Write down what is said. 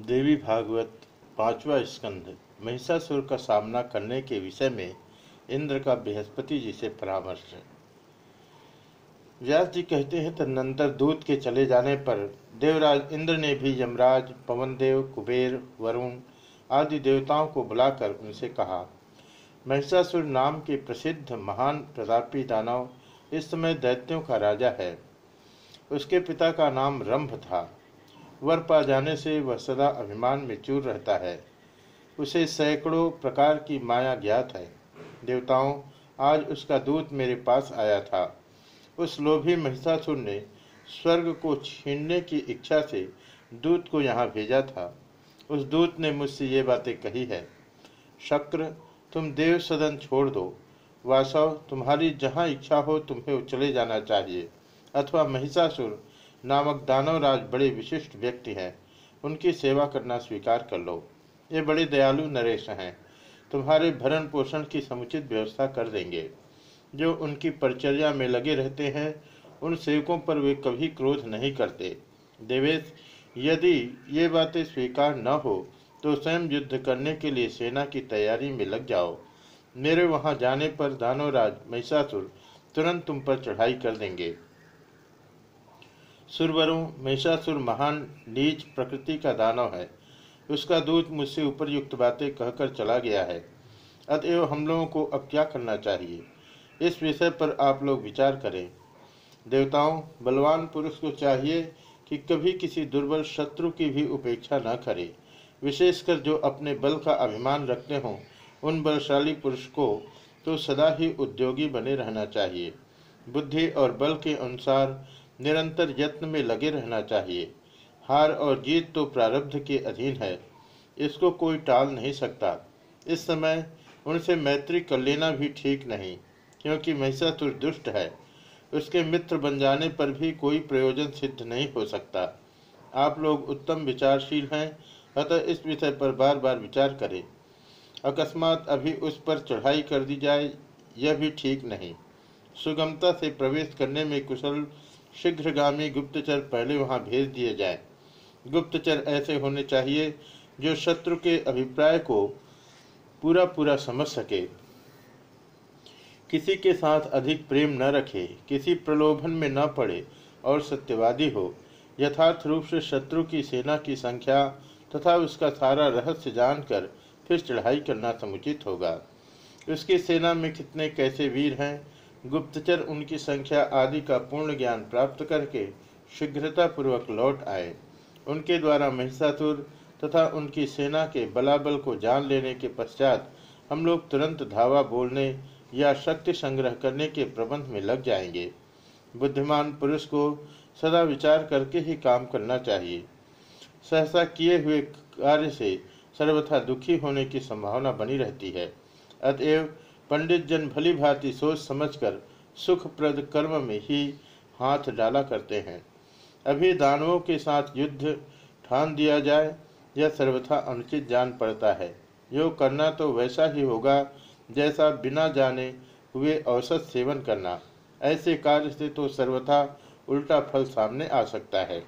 देवी भागवत पांचवा स्कंद, महिषासुर का सामना करने के विषय में इंद्र का बृहस्पति जी से परामर्श व्यास जी कहते हैं, तदनंतर दूत के चले जाने पर देवराज इंद्र ने भी यमराज, पवनदेव, कुबेर, वरुण आदि देवताओं को बुलाकर उनसे कहा, महिषासुर नाम के प्रसिद्ध महान प्रतापी दानव इस समय दैत्यों का राजा है। उसके पिता का नाम रंभ था। वर पा जाने से वह सदा अभिमान में चूर रहता है। उसे सैकड़ों प्रकार की माया ज्ञात है। देवताओं, आज उसका दूत मेरे पास आया था। उस लोभी महिषासुर ने स्वर्ग को छीनने की इच्छा से दूत को यहाँ भेजा था। उस दूत ने मुझसे ये बातें कही है। शक्र, तुम देव सदन छोड़ दो। वासव, तुम्हारी जहाँ इच्छा हो तुम्हें चले जाना चाहिए। अथवा महिषासुर नामक दानवराज बड़े विशिष्ट व्यक्ति हैं। उनकी सेवा करना स्वीकार कर लो। ये बड़े दयालु नरेश हैं। तुम्हारे भरण पोषण की समुचित व्यवस्था कर देंगे। जो उनकी परिचर्या में लगे रहते हैं, उन सेवकों पर वे कभी क्रोध नहीं करते। देवेश, यदि ये बातें स्वीकार न हो तो स्वयं युद्ध करने के लिए सेना की तैयारी में लग जाओ। मेरे वहाँ जाने पर दानवराज महिषासुर तुरंत तुम पर चढ़ाई कर देंगे। सुरवरों महिषासुर महान नीच प्रकृति का दानव है। उसका दूत मुझसे उपरयुक्त बातें कहकर चला गया है। अतएव हम लोगों को अब क्या करना चाहिए? इस विषय पर आप लोग विचार करें। देवताओं, बलवान पुरुष को चाहिए कि कभी किसी दुर्बल शत्रु की भी उपेक्षा न करे। विशेषकर जो अपने बल का अभिमान रखते हों, उन बलशाली पुरुष को तो सदा ही उद्योगी बने रहना चाहिए। बुद्धि और बल के अनुसार निरंतर यत्न में लगे रहना चाहिए। हार और जीत तो प्रारब्ध के अधीन है। इसको कोई टाल नहीं सकता। इस समय उनसे मैत्री कर लेना भी ठीक नहीं, क्योंकि महिषासुर दुष्ट है। उसके मित्र बन जाने पर भी कोई प्रयोजन सिद्ध नहीं हो सकता। आप लोग उत्तम विचारशील हैं, अतः इस विषय पर बार बार विचार करें। अकस्मात अभी उस पर चढ़ाई कर दी जाए, यह भी ठीक नहीं। सुगमता से प्रवेश करने में कुशल शीघ्रगामी गुप्तचर पहले वहाँ भेज दिए जाए। गुप्तचर ऐसे होने चाहिए जो शत्रु के अभिप्राय को पूरा पूरा समझ सके। किसी के साथ अधिक प्रेम न रखे, किसी प्रलोभन में न पड़े और सत्यवादी हो, यथार्थ रूप से शत्रु की सेना की संख्या तथा उसका सारा रहस्य जानकर फिर चढ़ाई करना समुचित होगा। उसकी सेना में कितने कैसे वीर हैं गुप्तचर उनकी संख्या आदि का पूर्ण ज्ञान प्राप्त करके शीघ्रतापूर्वक लौट आए। उनके द्वारा महिषासुर तथा उनकी सेना के बलाबल को जान लेने के पश्चात हम लोग तुरंत धावा बोलने या शक्ति संग्रह करने के प्रबंध में लग जाएँगे। बुद्धिमान पुरुष को सदा विचार करके ही काम करना चाहिए। सहसा किए हुए कार्य से सर्वथा दुखी होने की संभावना बनी रहती है। अतएव पंडित जन भली भांति सोच समझकर, सुखप्रद कर्म में ही हाथ डाला करते हैं। अभी दानवों के साथ युद्ध ठान दिया जाए, यह सर्वथा अनुचित जान पड़ता है। यो करना तो वैसा ही होगा जैसा बिना जाने हुए औसत सेवन करना। ऐसे कार्य से तो सर्वथा उल्टा फल सामने आ सकता है।